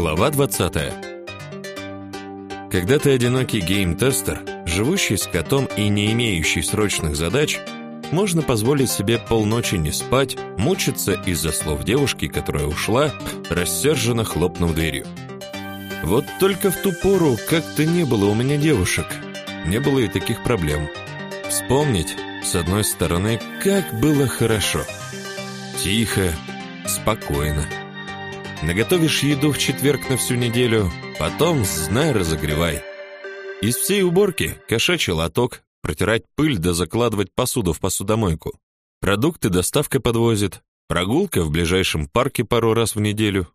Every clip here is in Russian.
Глава 20. Когда ты одинокий гейм-тестер, живущий с котом и не имеющий срочных задач, можно позволить себе полночи не спать, мучиться из-за слов девушки, которая ушла, рассерженно хлопнув дверью. Вот только в ту пору как-то не было у меня девушек, не было и таких проблем. Вспомнить, с одной стороны, как было хорошо. Тихо, спокойно. Наготовишь еду в четверг на всю неделю, потом, знай, разогревай. Из всей уборки кошачий лоток, протирать пыль да закладывать посуду в посудомойку. Продукты доставка подвозит, прогулка в ближайшем парке пару раз в неделю,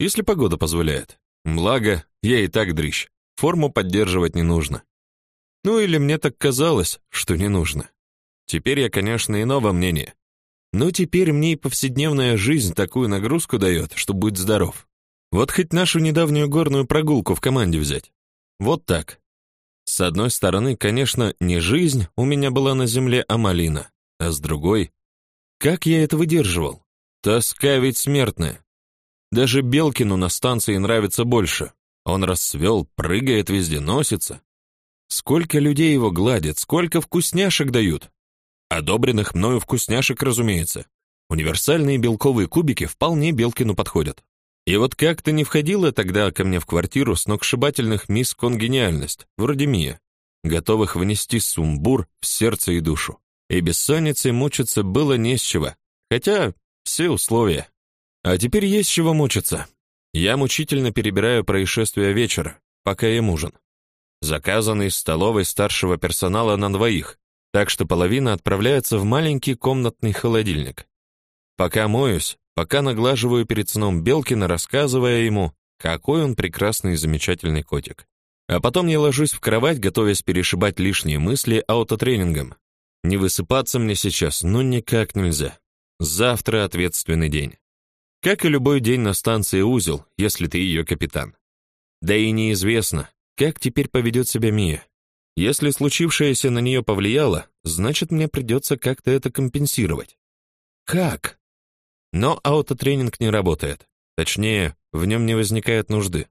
если погода позволяет. Благо, я и так дрыщ, форму поддерживать не нужно. Ну или мне так казалось, что не нужно. Теперь я, конечно, иного мнения. Но теперь мне и повседневная жизнь такую нагрузку дает, что будь здоров. Вот хоть нашу недавнюю горную прогулку в команде взять. Вот так. С одной стороны, конечно, не жизнь у меня была на земле, а малина. А с другой, как я это выдерживал? Тоска ведь смертная. Даже Белкину на станции нравится больше. Он расцвел, прыгает везде, носится. Сколько людей его гладят, сколько вкусняшек дают. Одобренных мною вкусняшек, разумеется. Универсальные белковые кубики вполне Белкину подходят. И вот как-то не входила тогда ко мне в квартиру сногсшибательных мисс Конгениальность, вроде Мия, готовых внести сумбур в сердце и душу. И бессонницей мучиться было не с чего, хотя все условия. А теперь есть чего мучиться. Я мучительно перебираю происшествия вечера, пока ем ужин. Заказанный из столовой старшего персонала на двоих, так что половина отправляется в маленький комнатный холодильник. Пока моюсь, пока наглаживаю перед сном Белкина, рассказывая ему, какой он прекрасный и замечательный котик. А потом я ложусь в кровать, готовясь перешибать лишние мысли аутотренингом. Не высыпаться мне сейчас, ну никак нельзя. Завтра ответственный день. Как и любой день на станции узел, если ты ее капитан. Да и неизвестно, как теперь поведет себя Мия. Если случившееся на нее повлияло, значит, мне придется как-то это компенсировать. Как? Но аутотренинг не работает. Точнее, в нем не возникает нужды.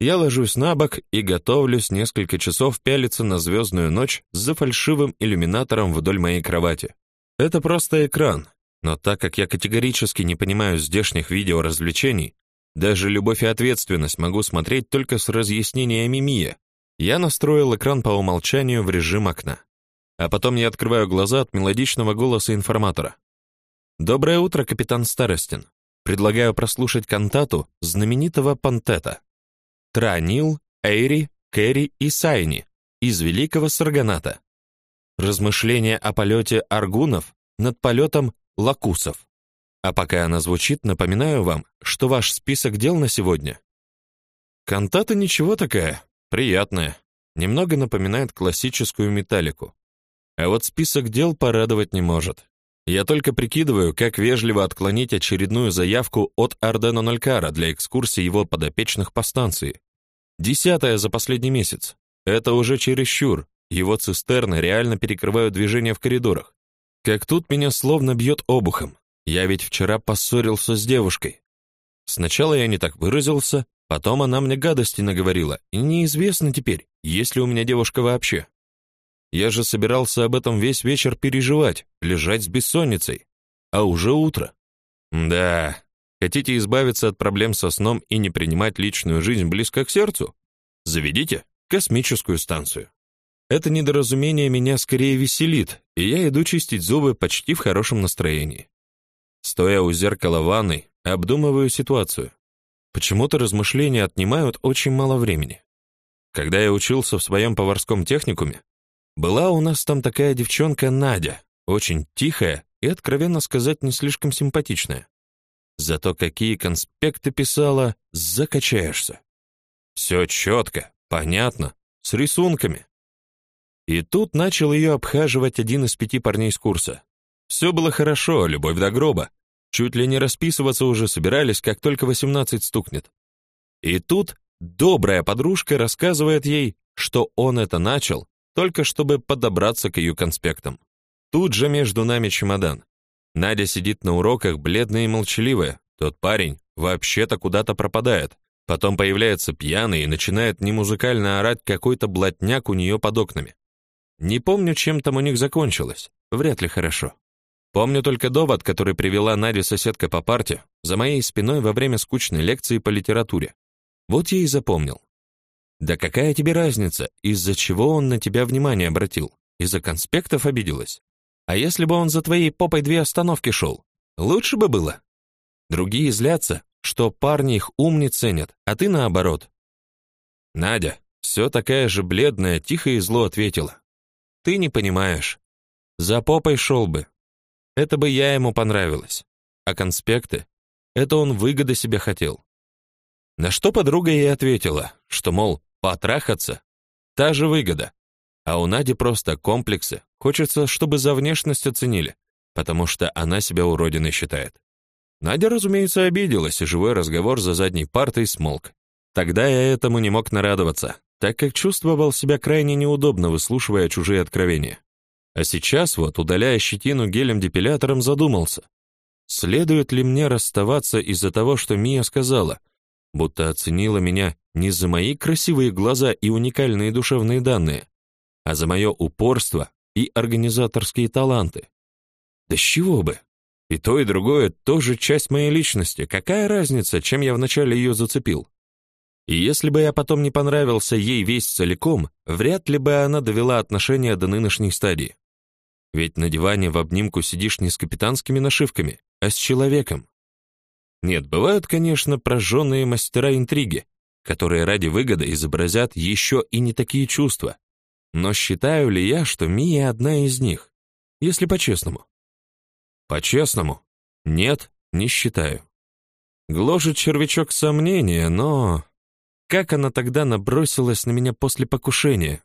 Я ложусь на бок и готовлюсь несколько часов пялиться на звездную ночь за фальшивым иллюминатором вдоль моей кровати. Это просто экран, но так как я категорически не понимаю здешних видеоразвлечений, даже любовь и ответственность могу смотреть только с разъяснениями Мия, я настроил экран по умолчанию в режим окна. А потом я открываю глаза от мелодичного голоса информатора. Доброе утро, капитан Старостин. Предлагаю прослушать кантату знаменитого Пантета. Транил, Эйри, Кэри и Сайни из Великого Сарганата. Размышления о полете аргунов над полетом лакусов. А пока она звучит, напоминаю вам, что ваш список дел на сегодня. Кантата ничего такая, Приятная. Немного напоминает классическую металлику. А вот список дел порадовать не может. Я только прикидываю, как вежливо отклонить очередную заявку от Ардена Нолькара для экскурсии его подопечных по станции. Десятая за последний месяц. Это уже чересчур. Его цистерны реально перекрывают движение в коридорах. Как тут меня словно бьет обухом. Я ведь вчера поссорился с девушкой. Сначала я не так выразился, Потом она мне гадости наговорила, и неизвестно теперь, есть ли у меня девушка вообще. Я же собирался об этом весь вечер переживать, лежать с бессонницей. А уже утро. Да, хотите избавиться от проблем со сном и не принимать личную жизнь близко к сердцу? Заведите космическую станцию. Это недоразумение меня скорее веселит, и я иду чистить зубы почти в хорошем настроении. Стоя у зеркала ванной, обдумываю ситуацию. Почему-то размышления отнимают очень мало времени. Когда я учился в своем поварском техникуме, была у нас там такая девчонка Надя, очень тихая и, откровенно сказать, не слишком симпатичная. Зато какие конспекты писала, закачаешься. Все четко, понятно, с рисунками. И тут начал ее обхаживать один из пяти парней с курса. Все было хорошо, любовь до гроба, Чуть ли не расписываться уже собирались, как только восемнадцать стукнет. И тут добрая подружка рассказывает ей, что он это начал, только чтобы подобраться к ее конспектам. Тут же между нами чемодан. Надя сидит на уроках, бледная и молчаливая. Тот парень вообще-то куда-то пропадает, Потом появляется пьяный и начинает немузыкально орать какой-то блатняк у нее под окнами. Не помню, чем там у них закончилось. Вряд ли хорошо. Помню только довод, который привела Надя соседка по парте за моей спиной во время скучной лекции по литературе. Вот я и запомнил. Да какая тебе разница, из-за чего он на тебя внимание обратил? Из-за конспектов обиделась? А если бы он за твоей попой две остановки шел? Лучше бы было. Другие злятся, что парни их ум не ценят, а ты наоборот. Надя, все такая же бледная, тихо и зло ответила. Ты не понимаешь. За попой шел бы. Это бы я ему понравилась. А конспекты? Это он выгоды себе хотел. На что подруга ей ответила, что, мол, потрахаться — та же выгода. А у Нади просто комплексы, хочется, чтобы за внешность оценили, потому что она себя уродиной считает. Надя, разумеется, обиделась, и живой разговор за задней партой смолк. Тогда я этому не мог нарадоваться, так как чувствовал себя крайне неудобно, выслушивая чужие откровения. А сейчас вот, удаляя щетину гелем-депилятором, задумался, следует ли мне расставаться из-за того, что Мия сказала, будто оценила меня не за мои красивые глаза и уникальные душевные данные, а за мое упорство и организаторские таланты. Да с чего бы? И то, и другое тоже часть моей личности. Какая разница, чем я вначале ее зацепил? И если бы я потом не понравился ей весь целиком, вряд ли бы она довела отношения до нынешней стадии. Ведь на диване в обнимку сидишь не с капитанскими нашивками, а с человеком. Нет, бывают, конечно, прожженные мастера интриги, которые ради выгоды изобразят еще и не такие чувства. Но считаю ли я, что Мия одна из них, если по-честному? По-честному? Нет, не считаю. Гложет червячок сомнения, но... Как она тогда набросилась на меня после покушения?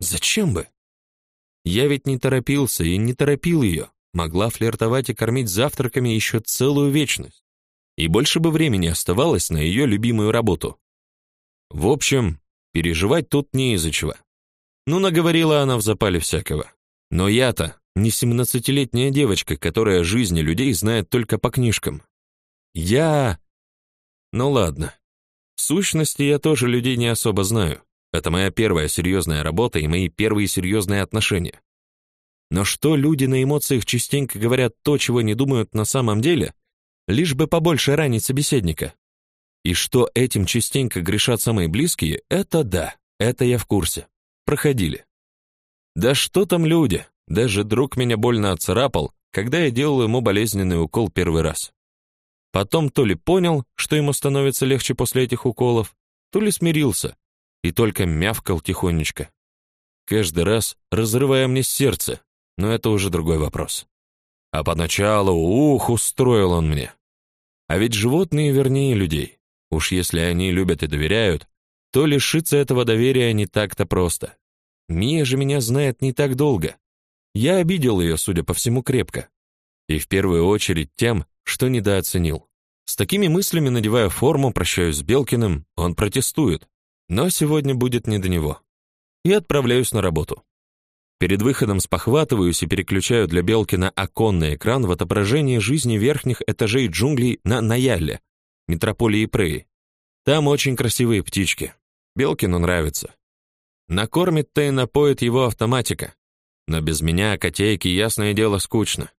Зачем бы? Я ведь не торопился и не торопил ее. Могла флиртовать и кормить завтраками еще целую вечность. И больше бы времени оставалось на ее любимую работу. В общем, переживать тут не из-за чего. Ну, наговорила она в запале всякого. Но я-то не семнадцатилетняя девочка, которая о жизни людей знает только по книжкам. Я... Ну ладно. В сущности, я тоже людей не особо знаю. Это моя первая серьезная работа и мои первые серьезные отношения. Но что люди на эмоциях частенько говорят то, чего не думают на самом деле, лишь бы побольше ранить собеседника. И что этим частенько грешат самые близкие, это да, это я в курсе. Проходили. Да что там люди? Даже друг меня больно отцарапал, когда я делал ему болезненный укол первый раз. Потом то ли понял, что ему становится легче после этих уколов, то ли смирился и только мявкал тихонечко. Каждый раз разрывая мне сердце, но это уже другой вопрос. А поначалу, ух, устроил он мне. А ведь животные вернее людей. Уж если они любят и доверяют, то лишиться этого доверия не так-то просто. Мия же меня знает не так долго, я обидел ее, судя по всему, крепко. И в первую очередь тем, что недооценил. С такими мыслями надеваю форму, прощаюсь с Белкиным, он протестует. Но сегодня будет не до него. И отправляюсь на работу. Перед выходом спохватываюсь и переключаю для Белкина оконный экран в отображении жизни верхних этажей джунглей на Наяле, метрополии Преи. Там очень красивые птички. Белкину нравится. Накормит-то и напоит его автоматика. Но без меня котейке, ясное дело, скучно.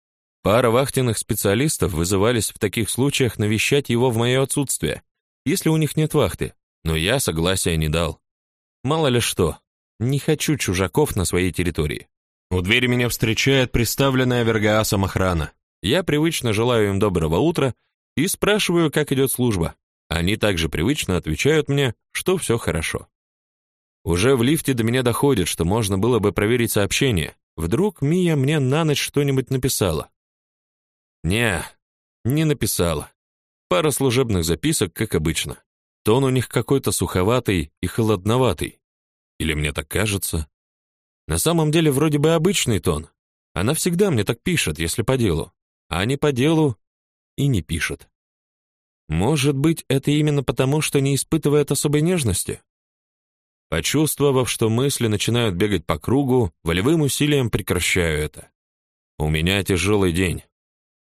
Пара вахтенных специалистов вызывались в таких случаях навещать его в мое отсутствие, если у них нет вахты, но я согласия не дал. Мало ли что, не хочу чужаков на своей территории. У двери меня встречает представленная Вергаасом охрана. Я привычно желаю им доброго утра и спрашиваю, как идет служба. Они также привычно отвечают мне, что все хорошо. Уже в лифте до меня доходит, что можно было бы проверить сообщение. Вдруг Мия мне на ночь что-нибудь написала. Не, не написала. Пара служебных записок, как обычно. Тон у них какой-то суховатый и холодноватый. Или мне так кажется? На самом деле вроде бы обычный тон. Она всегда мне так пишет, если по делу. А не по делу и не пишет. Может быть, это именно потому, что не испытывает особой нежности? Почувствовав, что мысли начинают бегать по кругу, волевым усилием прекращаю это. У меня тяжелый день.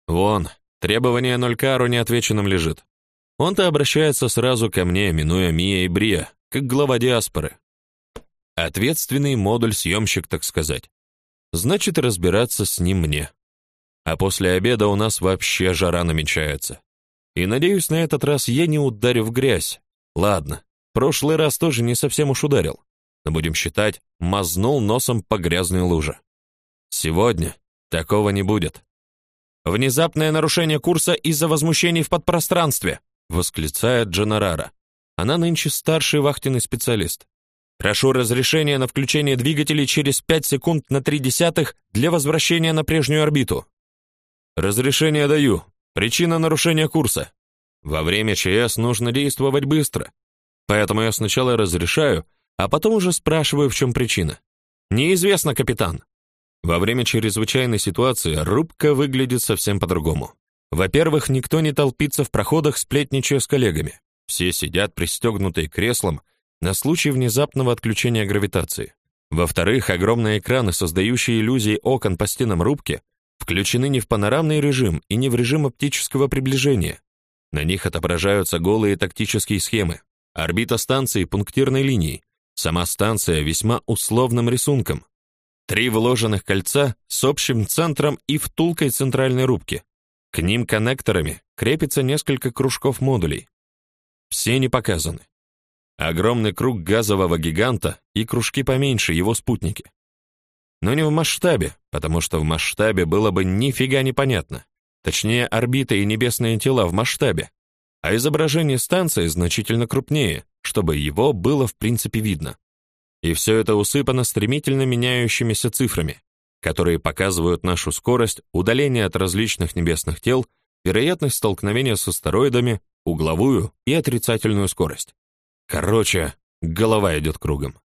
Вон, требование Нолькару неотвеченным лежит. Он-то обращается сразу ко мне, минуя Мия и Брия, как глава диаспоры. Ответственный модуль-съемщик, так сказать. Значит, разбираться с ним мне. А после обеда у нас вообще жара намечается. И надеюсь, на этот раз я не ударю в грязь. Ладно, прошлый раз тоже не совсем уж ударил. Но будем считать, мазнул носом по грязной луже. Сегодня такого не будет. Внезапное нарушение курса из-за возмущений в подпространстве, восклицает Дженерара. Она нынче старший вахтенный специалист. Прошу разрешения на включение двигателей через 5 секунд на 3 десятых для возвращения на прежнюю орбиту. Разрешение даю. Причина нарушения курса. Во время ЧС нужно действовать быстро. Поэтому я сначала разрешаю, а потом уже спрашиваю, в чем причина. Неизвестно, капитан. Во время чрезвычайной ситуации рубка выглядит совсем по-другому. Во-первых, никто не толпится в проходах, сплетничая с коллегами. Все сидят пристегнутые к креслам на случай внезапного отключения гравитации. Во-вторых, огромные экраны, создающие иллюзии окон по стенам рубки, включены не в панорамный режим и не в режим оптического приближения. На них отображаются голые тактические схемы, орбита станции пунктирной линии, сама станция весьма условным рисунком, Три вложенных кольца с общим центром и втулкой центральной рубки. К ним коннекторами крепится несколько кружков модулей. Все не показаны. Огромный круг газового гиганта и кружки поменьше, его спутники. Но не в масштабе, потому что в масштабе было бы нифига непонятно. Точнее, орбита и небесные тела в масштабе. А изображение станции значительно крупнее, чтобы его было в принципе видно. И все это усыпано стремительно меняющимися цифрами, которые показывают нашу скорость, удаление от различных небесных тел, вероятность столкновения с астероидами, угловую и отрицательную скорость. Короче, голова идет кругом.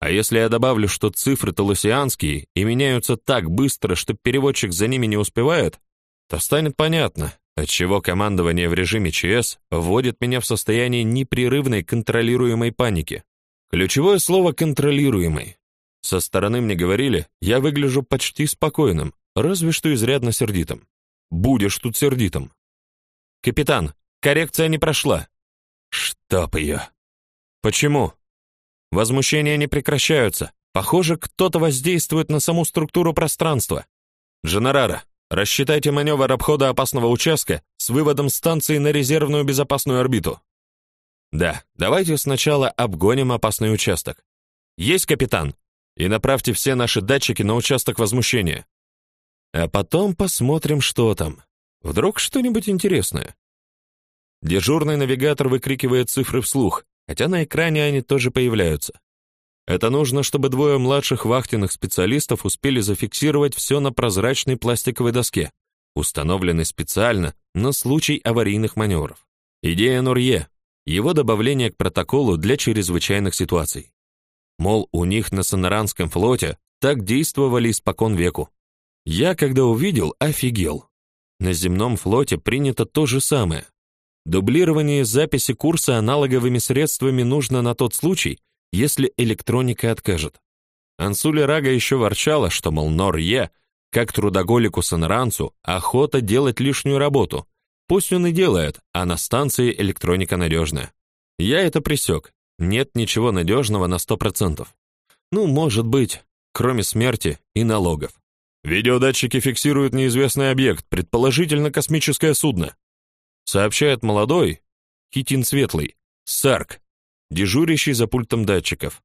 А если я добавлю, что цифры толосианские и меняются так быстро, что переводчик за ними не успевает, то станет понятно, отчего командование в режиме ЧС вводит меня в состояние непрерывной контролируемой паники. Ключевое слово «контролируемый». Со стороны мне говорили, я выгляжу почти спокойным, разве что изрядно сердитым. Будешь тут сердитым. Капитан, коррекция не прошла. Чтоб ее. Почему? Возмущения не прекращаются. Похоже, кто-то воздействует на саму структуру пространства. Дженерара, рассчитайте маневр обхода опасного участка с выводом станции на резервную безопасную орбиту. Да, давайте сначала обгоним опасный участок. Есть, капитан. И направьте все наши датчики на участок возмущения. А потом посмотрим, что там. Вдруг что-нибудь интересное. Дежурный навигатор выкрикивает цифры вслух, хотя на экране они тоже появляются. Это нужно, чтобы двое младших вахтенных специалистов успели зафиксировать все на прозрачной пластиковой доске, установленной специально на случай аварийных маневров. Идея Нурье, его добавление к протоколу для чрезвычайных ситуаций. Мол, у них на Сонаранском флоте так действовали испокон веку. Я, когда увидел, офигел. На земном флоте принято то же самое. Дублирование записи курса аналоговыми средствами нужно на тот случай, если электроника откажет. Ансули Рага еще ворчала, что, мол, Нор-Е, как трудоголику Сонаранцу, охота делать лишнюю работу, Пусть он и делает, а на станции электроника надежная. Я это пресек. Нет ничего надежного на сто процентов. Ну, может быть, кроме смерти и налогов. Видеодатчики фиксируют неизвестный объект, предположительно космическое судно. Сообщает молодой, хитин светлый, Сарк, дежурящий за пультом датчиков.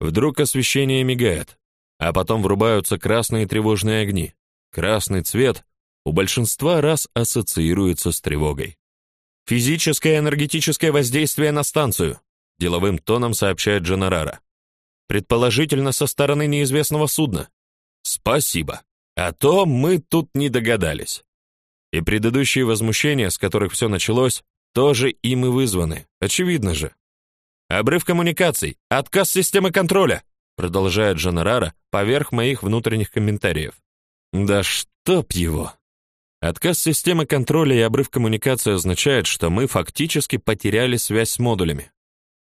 Вдруг освещение мигает, а потом врубаются красные тревожные огни. Красный цвет у большинства раз ассоциируется с тревогой. Физическое энергетическое воздействие на станцию, деловым тоном сообщает Дженерара. Предположительно со стороны неизвестного судна. Спасибо. А то мы тут не догадались. И предыдущие возмущения, с которых все началось, тоже им и вызваны. Очевидно же. Обрыв коммуникаций, отказ системы контроля, продолжает Дженерара поверх моих внутренних комментариев. Да чтоб его. Отказ системы контроля и обрыв коммуникации означает, что мы фактически потеряли связь с модулями.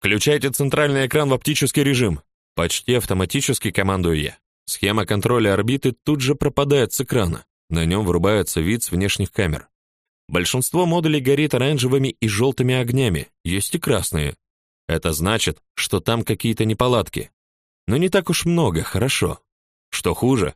Включайте центральный экран в оптический режим. Почти автоматически командую я. Схема контроля орбиты тут же пропадает с экрана. На нем врубается вид с внешних камер. Большинство модулей горит оранжевыми и желтыми огнями, есть и красные. Это значит, что там какие-то неполадки. Но не так уж много, хорошо. Что хуже,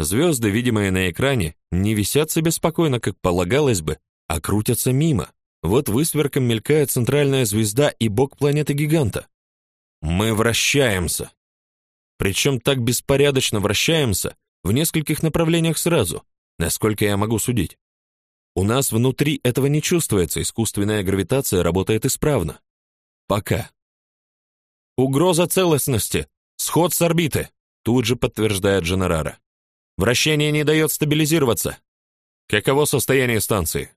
звезды, видимые на экране, не висят себе спокойно, как полагалось бы, а крутятся мимо. Вот высверком мелькает центральная звезда и бок планеты-гиганта. Мы вращаемся. Причем так беспорядочно вращаемся в нескольких направлениях сразу, насколько я могу судить. У нас внутри этого не чувствуется, искусственная гравитация работает исправно. Пока. Угроза целостности. Сход с орбиты, тут же подтверждает Дженерара. Вращение не дает стабилизироваться. Каково состояние станции?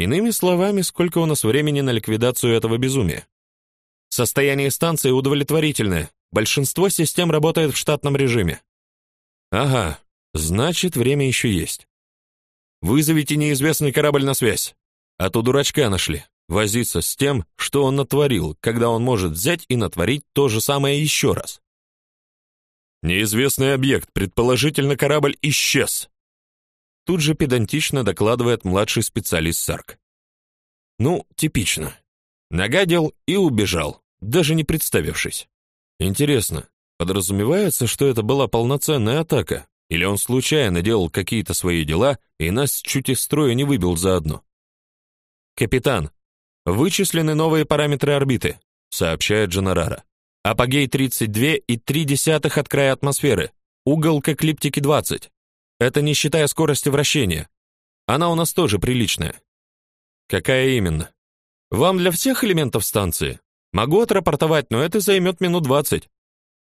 Иными словами, сколько у нас времени на ликвидацию этого безумия? Состояние станции удовлетворительное. Большинство систем работает в штатном режиме. Ага, значит, время еще есть. Вызовите неизвестный корабль на связь. А то дурачка нашли. Возиться с тем, что он натворил, когда он может взять и натворить то же самое еще раз. Неизвестный объект, предположительно корабль, исчез. Тут же педантично докладывает младший специалист Сарк. Ну, типично. Нагадил и убежал, даже не представившись. Интересно, подразумевается, что это была полноценная атака, или он случайно делал какие-то свои дела и нас чуть из строя не выбил заодно? Капитан, вычислены новые параметры орбиты, сообщает Дженерара. Апогей 32,3 от края атмосферы. Угол к эклиптике 20. Это не считая скорости вращения. Она у нас тоже приличная. Какая именно? Вам для всех элементов станции? Могу отрапортовать, но это займет минут 20.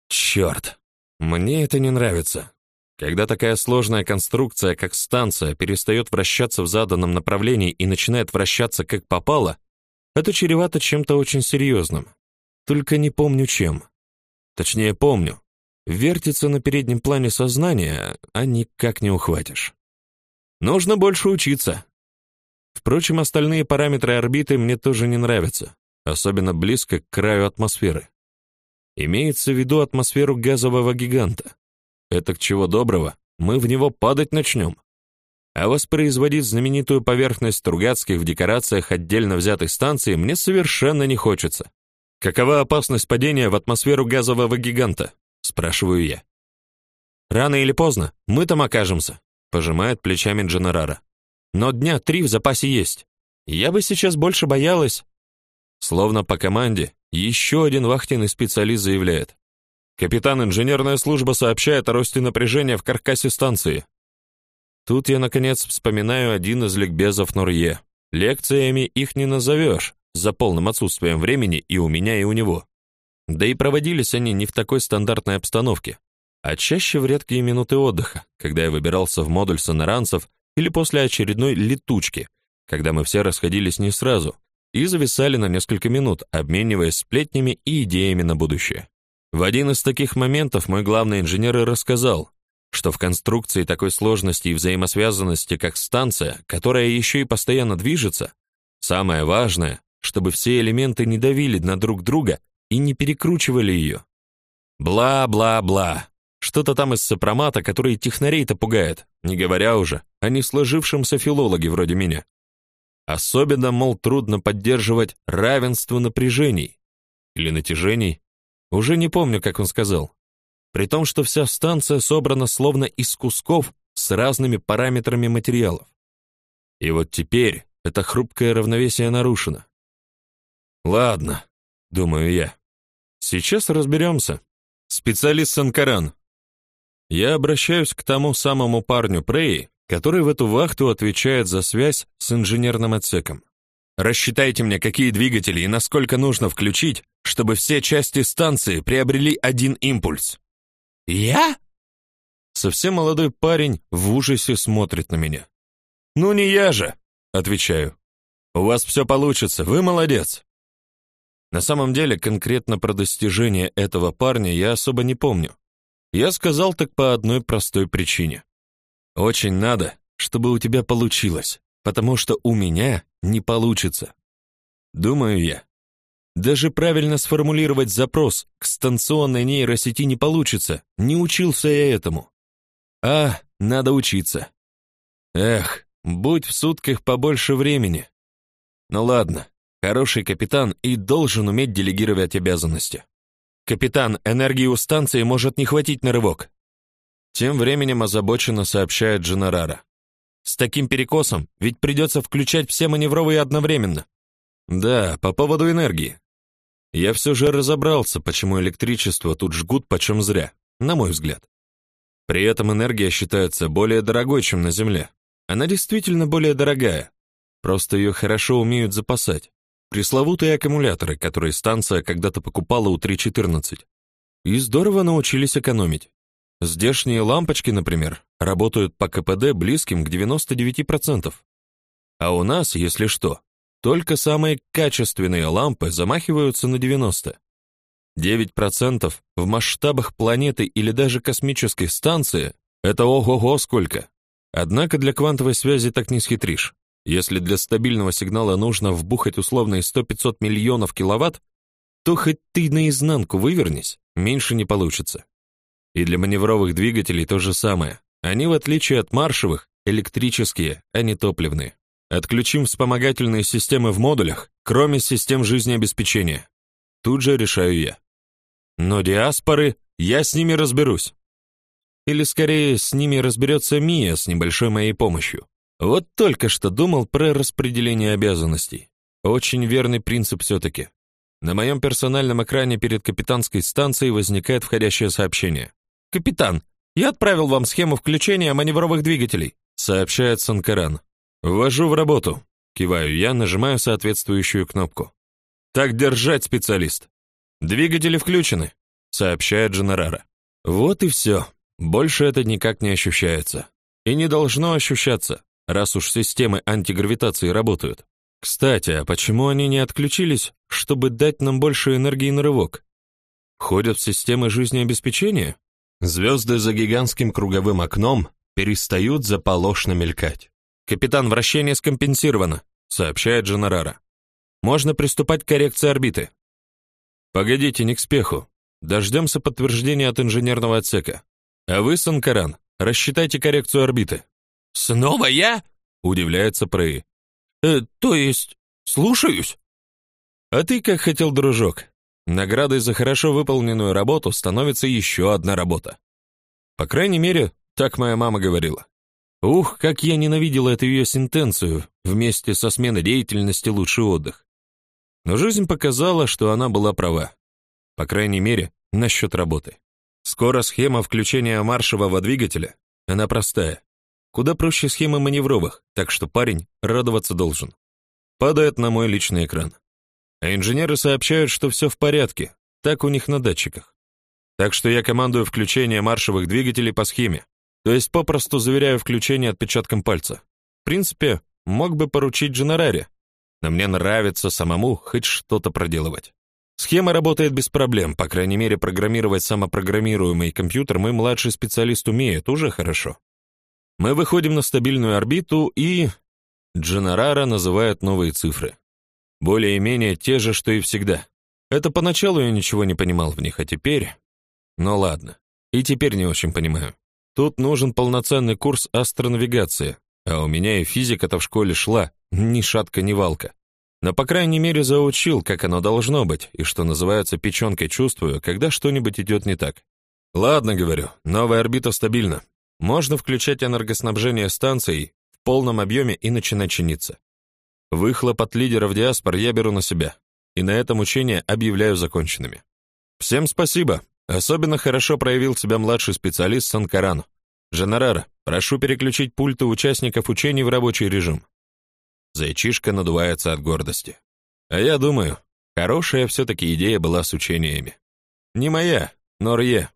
Черт, Мне это не нравится. Когда такая сложная конструкция, как станция, перестает вращаться в заданном направлении и начинает вращаться как попало, это чревато чем-то очень серьезным. Только не помню чем. Точнее, помню. Вертится на переднем плане сознания, а никак не ухватишь. Нужно больше учиться. Впрочем, остальные параметры орбиты мне тоже не нравятся, особенно близко к краю атмосферы. Имеется в виду атмосферу газового гиганта. Это к чего доброго, мы в него падать начнем. А воспроизводить знаменитую поверхность Стругацких в декорациях отдельно взятой станции мне совершенно не хочется. Какова опасность падения в атмосферу газового гиганта? Спрашиваю я. Рано или поздно мы там окажемся, пожимает плечами Дженерара. Но дня три в запасе есть. Я бы сейчас больше боялась. Словно по команде, еще один вахтенный специалист заявляет: Капитан, инженерная служба сообщает о росте напряжения в каркасе станции. Тут я наконец вспоминаю один из ликбезов Нурье. Лекциями их не назовешь, за полным отсутствием времени и у меня, и у него. Да и проводились они не в такой стандартной обстановке, а чаще в редкие минуты отдыха, когда я выбирался в модуль сонаранцев или после очередной летучки, когда мы все расходились не сразу и зависали на несколько минут, обмениваясь сплетнями и идеями на будущее. В один из таких моментов мой главный инженер и рассказал, что в конструкции такой сложности и взаимосвязанности, как станция, которая еще и постоянно движется, самое важное, чтобы все элементы не давили на друг друга и не перекручивали ее. Бла-бла-бла. Что-то там из сопромата, который технарей-то пугает, не говоря уже о несложившемся филологе вроде меня. Особенно, мол, трудно поддерживать равенство напряжений или натяжений, уже не помню, как он сказал. При том, что вся станция собрана словно из кусков с разными параметрами материалов. И вот теперь это хрупкое равновесие нарушено. Ладно, думаю я. Сейчас разберемся. Специалист Санкаран. Я обращаюсь к тому самому парню Преи, который в эту вахту отвечает за связь с инженерным отсеком. Рассчитайте мне, какие двигатели и насколько нужно включить, чтобы все части станции приобрели один импульс. Я? Совсем молодой парень в ужасе смотрит на меня. Ну не я же, отвечаю. У вас все получится, вы молодец. На самом деле, конкретно про достижения этого парня я особо не помню. Я сказал так по одной простой причине. Очень надо, чтобы у тебя получилось потому что у меня не получится. Думаю я. Даже правильно сформулировать запрос к станционной нейросети не получится, не учился я этому. А, надо учиться. Эх, будь в сутках побольше времени. Ну ладно, хороший капитан и должен уметь делегировать обязанности. Капитан, энергии у станции может не хватить на рывок. Тем временем озабоченно сообщает Дженерара. С таким перекосом ведь придется включать все маневровые одновременно. Да, по поводу энергии. Я все же разобрался, почему электричество тут жгут почем зря, на мой взгляд. При этом энергия считается более дорогой, чем на Земле. Она действительно более дорогая. Просто ее хорошо умеют запасать. Пресловутые аккумуляторы, которые станция когда-то покупала у 314. И здорово научились экономить. Здешние лампочки, например, работают по КПД близким к 99%. А у нас, если что, только самые качественные лампы замахиваются на 90. 9% в масштабах планеты или даже космической станции это ого-го сколько. Однако для квантовой связи так не схитришь. Если для стабильного сигнала нужно вбухать условные 100-500 миллионов киловатт, то хоть ты наизнанку вывернись, меньше не получится. И для маневровых двигателей то же самое. Они, в отличие от маршевых, электрические, а не топливные. Отключим вспомогательные системы в модулях, кроме систем жизнеобеспечения. Тут же решаю я. Но диаспоры, я с ними разберусь. Или скорее, с ними разберется Мия с небольшой моей помощью. Вот только что думал про распределение обязанностей. Очень верный принцип все-таки. На моем персональном экране перед капитанской станцией возникает входящее сообщение. «Капитан, я отправил вам схему включения маневровых двигателей», сообщает Санкаран. «Ввожу в работу», киваю я, нажимаю соответствующую кнопку. «Так держать, специалист!» «Двигатели включены», сообщает Дженерара. Вот и все. Больше это никак не ощущается. И не должно ощущаться, раз уж системы антигравитации работают. Кстати, а почему они не отключились, чтобы дать нам больше энергии на рывок? Ходят в системы жизнеобеспечения? Звезды за гигантским круговым окном перестают заполошно мелькать. «Капитан, вращение скомпенсировано», — сообщает Дженерара. «Можно приступать к коррекции орбиты». «Погодите, не к спеху. Дождемся подтверждения от инженерного отсека. А вы, Санкаран, рассчитайте коррекцию орбиты». «Снова я?» — удивляется Прей. «Э, то есть, слушаюсь?» «А ты как хотел, дружок. Наградой за хорошо выполненную работу становится еще одна работа. По крайней мере, так моя мама говорила. Ух, как я ненавидела эту ее сентенцию, вместе со сменой деятельности лучший отдых. Но жизнь показала, что она была права. По крайней мере, насчет работы. Скоро схема включения маршевого двигателя, она простая. Куда проще схемы маневровых, так что парень радоваться должен. Падает на мой личный экран. А инженеры сообщают, что все в порядке, так у них на датчиках. Так что я командую включение маршевых двигателей по схеме, то есть попросту заверяю включение отпечатком пальца. В принципе, мог бы поручить Дженараре, но мне нравится самому хоть что-то проделывать. Схема работает без проблем, по крайней мере, программировать самопрограммируемый компьютер мой младший специалист умеет, уже хорошо. Мы выходим на стабильную орбиту и... Дженерара называет новые цифры. Более-менее те же, что и всегда. Это поначалу я ничего не понимал в них, а теперь... Ну ладно, и теперь не очень понимаю. Тут нужен полноценный курс астронавигации, а у меня и физика-то в школе шла, ни шатка, ни валка. Но, по крайней мере, заучил, как оно должно быть, и, что называется, печенкой чувствую, когда что-нибудь идет не так. Ладно, говорю, новая орбита стабильна. Можно включать энергоснабжение станций в полном объеме и начинать чиниться. Выхлоп от лидеров диаспор я беру на себя, и на этом учения объявляю законченными. Всем спасибо. Особенно хорошо проявил себя младший специалист Санкаран. Женерара, прошу переключить пульты участников учений в рабочий режим. Зайчишка надувается от гордости. А я думаю, хорошая все-таки идея была с учениями. Не моя, но Рье.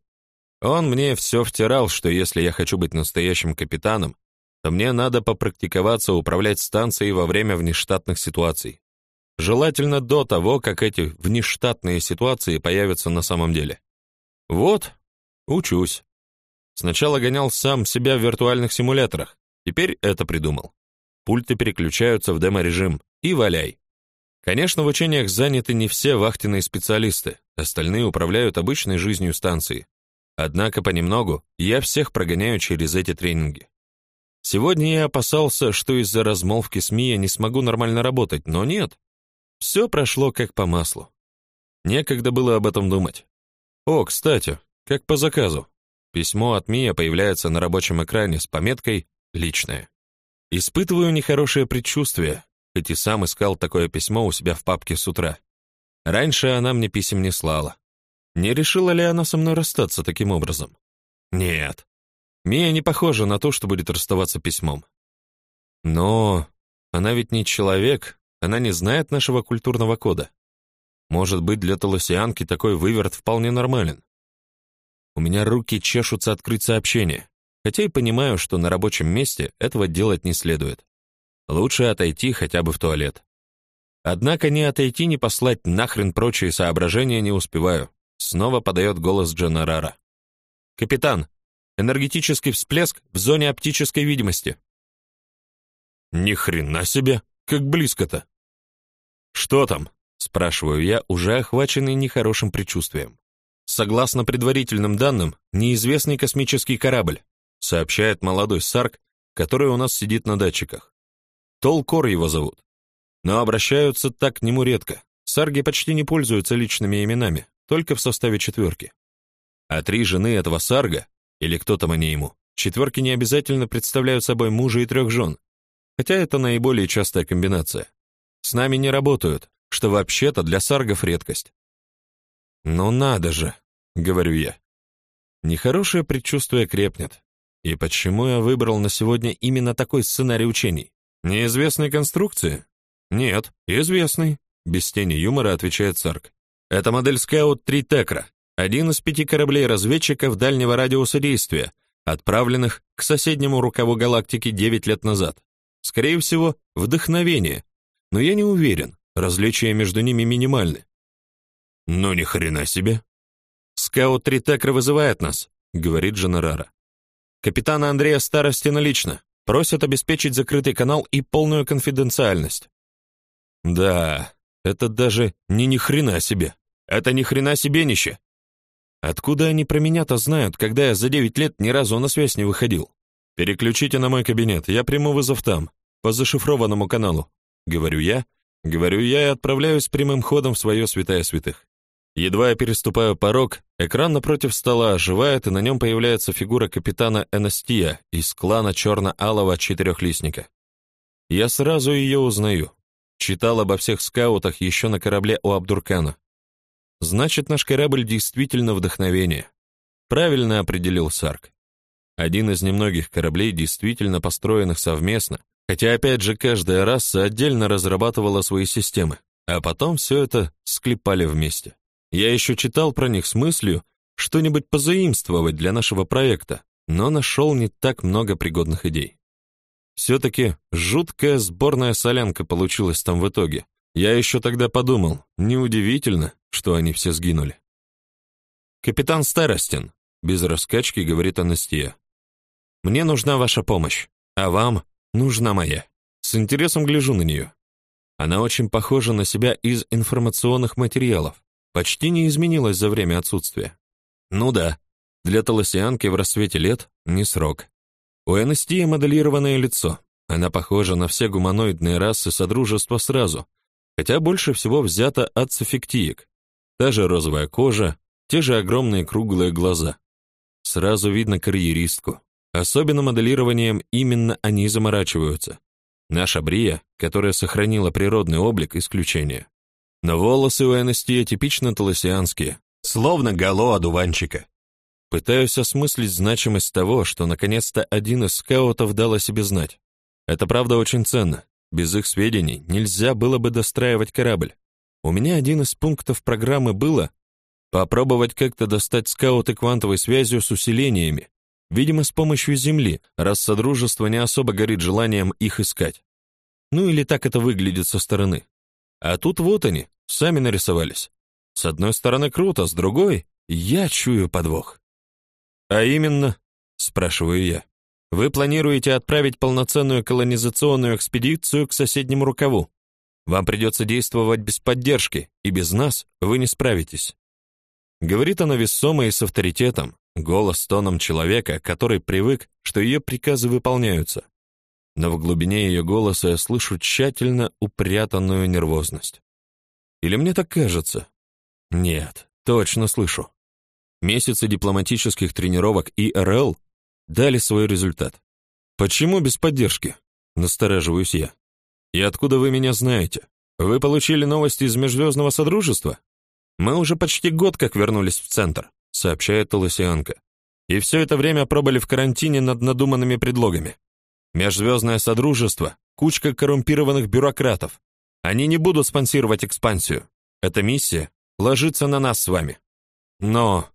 Он мне все втирал, что если я хочу быть настоящим капитаном, то мне надо попрактиковаться управлять станцией во время внештатных ситуаций. Желательно до того, как эти внештатные ситуации появятся на самом деле. Вот, учусь. Сначала гонял сам себя в виртуальных симуляторах, теперь это придумал. Пульты переключаются в демо-режим, и валяй. Конечно, в учениях заняты не все вахтенные специалисты, остальные управляют обычной жизнью станции. Однако понемногу я всех прогоняю через эти тренинги. Сегодня я опасался, что из-за размолвки с Мией не смогу нормально работать, но нет. Все прошло как по маслу. Некогда было об этом думать. О, кстати, как по заказу. Письмо от Мия появляется на рабочем экране с пометкой «Личное». Испытываю нехорошее предчувствие, хоть и сам искал такое письмо у себя в папке с утра. Раньше она мне писем не слала. Не решила ли она со мной расстаться таким образом? Нет. Мия не похожа на то, что будет расставаться письмом. Но она ведь не человек, она не знает нашего культурного кода. Может быть, для толосианки такой выверт вполне нормален. У меня руки чешутся открыть сообщение, хотя и понимаю, что на рабочем месте этого делать не следует. Лучше отойти хотя бы в туалет. Однако ни отойти, ни послать нахрен прочие соображения не успеваю. Снова подает голос Дженерара. «Капитан, энергетический всплеск в зоне оптической видимости». «Ни хрена себе! Как близко-то!» «Что там?» — спрашиваю я, уже охваченный нехорошим предчувствием. Согласно предварительным данным, неизвестный космический корабль, сообщает молодой Сарк, который у нас сидит на датчиках. Толкор его зовут. Но обращаются так к нему редко. Сарги почти не пользуются личными именами, только в составе четверки. А три жены этого Сарга, или кто там они ему, четверки не обязательно представляют собой мужа и трех жен, хотя это наиболее частая комбинация. С нами не работают, что вообще-то для саргов редкость. «Ну надо же!» — говорю я. Нехорошее предчувствие крепнет. И почему я выбрал на сегодня именно такой сценарий учений? Неизвестной конструкции? Нет, известный. Без тени юмора отвечает Сарк. Это модель Scout 3 Текра, один из пяти кораблей-разведчиков дальнего радиуса действия, отправленных к соседнему рукаву галактики 9 лет назад. Скорее всего, вдохновение. Но я не уверен, различия между ними минимальны. «Ну ни хрена себе!» «Скаут Тритекра вызывает нас», — говорит Дженерара. «Капитана Андрея Старостина лично. Просят обеспечить закрытый канал и полную конфиденциальность». «Да, это даже не ни хрена себе. Это ни хрена себе нище. Откуда они про меня-то знают, когда я за девять лет ни разу на связь не выходил? Переключите на мой кабинет, я приму вызов там, по зашифрованному каналу. Говорю я, говорю я и отправляюсь прямым ходом в свое святая святых. Едва я переступаю порог, экран напротив стола оживает, и на нем появляется фигура капитана Энастия из клана черно-алого четырехлистника. Я сразу ее узнаю. Читал обо всех скаутах еще на корабле у Абдуркана. Значит, наш корабль действительно вдохновение. Правильно определил Сарк. Один из немногих кораблей, действительно построенных совместно, хотя опять же каждая раса отдельно разрабатывала свои системы, а потом все это склепали вместе. Я еще читал про них с мыслью что-нибудь позаимствовать для нашего проекта, но нашел не так много пригодных идей. Все-таки жуткая сборная солянка получилась там в итоге. Я еще тогда подумал, неудивительно, что они все сгинули. «Капитан Старостин», — без раскачки говорит Анастия, — «мне нужна ваша помощь, а вам нужна моя». С интересом гляжу на нее. Она очень похожа на себя из информационных материалов, почти не изменилась за время отсутствия. Ну да, для толосианки в рассвете лет не срок. У Энестии моделированное лицо. Она похожа на все гуманоидные расы Содружества сразу, хотя больше всего взята от софиктиек. Та же розовая кожа, те же огромные круглые глаза. Сразу видно карьеристку. Особенно моделированием именно они заморачиваются. Наша Брия, которая сохранила природный облик, исключение. Но волосы у Энестия типично толосианские, словно гало одуванчика. Пытаюсь осмыслить значимость того, что наконец-то один из скаутов дал о себе знать. Это правда очень ценно. Без их сведений нельзя было бы достраивать корабль. У меня один из пунктов программы было попробовать как-то достать скауты квантовой связью с усилениями, видимо, с помощью Земли, раз Содружество не особо горит желанием их искать. Ну или так это выглядит со стороны. А тут вот они, сами нарисовались. С одной стороны круто, с другой я чую подвох. А именно, спрашиваю я. Вы планируете отправить полноценную колонизационную экспедицию к соседнему рукаву. Вам придется действовать без поддержки, и без нас вы не справитесь. Говорит она весомо и с авторитетом, голос тоном человека, который привык, что ее приказы выполняются. но в глубине ее голоса я слышу тщательно упрятанную нервозность. Или мне так кажется? Нет, точно слышу. Месяцы дипломатических тренировок ИРЛ дали свой результат. Почему без поддержки? Настораживаюсь я. И откуда вы меня знаете? Вы получили новости из Межзвездного Содружества? Мы уже почти год как вернулись в центр, сообщает Толосианка. И все это время пробыли в карантине над надуманными предлогами. Межзвездное Содружество — кучка коррумпированных бюрократов. Они не будут спонсировать экспансию. Эта миссия ложится на нас с вами. Но,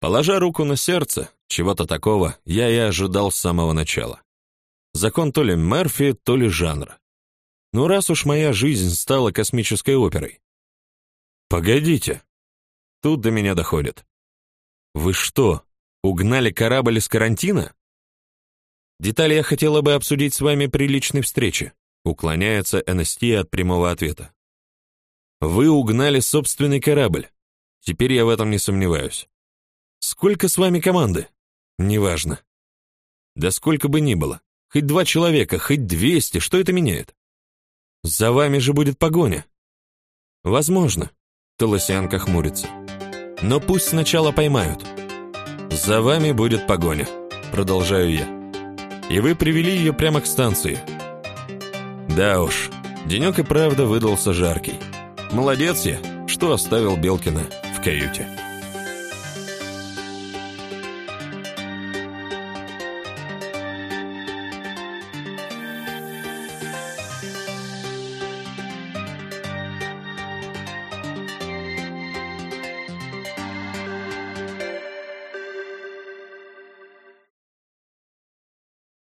положа руку на сердце, чего-то такого я и ожидал с самого начала. Закон то ли Мерфи, то ли жанра. Ну раз уж моя жизнь стала космической оперой. Погодите. Тут до меня доходит. Вы что, угнали корабль из карантина? Детали я хотела бы обсудить с вами при личной встрече. Уклоняется НСТ от прямого ответа. Вы угнали собственный корабль. Теперь я в этом не сомневаюсь. Сколько с вами команды? Неважно. Да сколько бы ни было. Хоть два человека, хоть двести, что это меняет? За вами же будет погоня. Возможно. Толосянка хмурится. Но пусть сначала поймают. За вами будет погоня, продолжаю я. И вы привели ее прямо к станции. Да уж, денек и правда выдался жаркий. Молодец я, что оставил Белкина в каюте.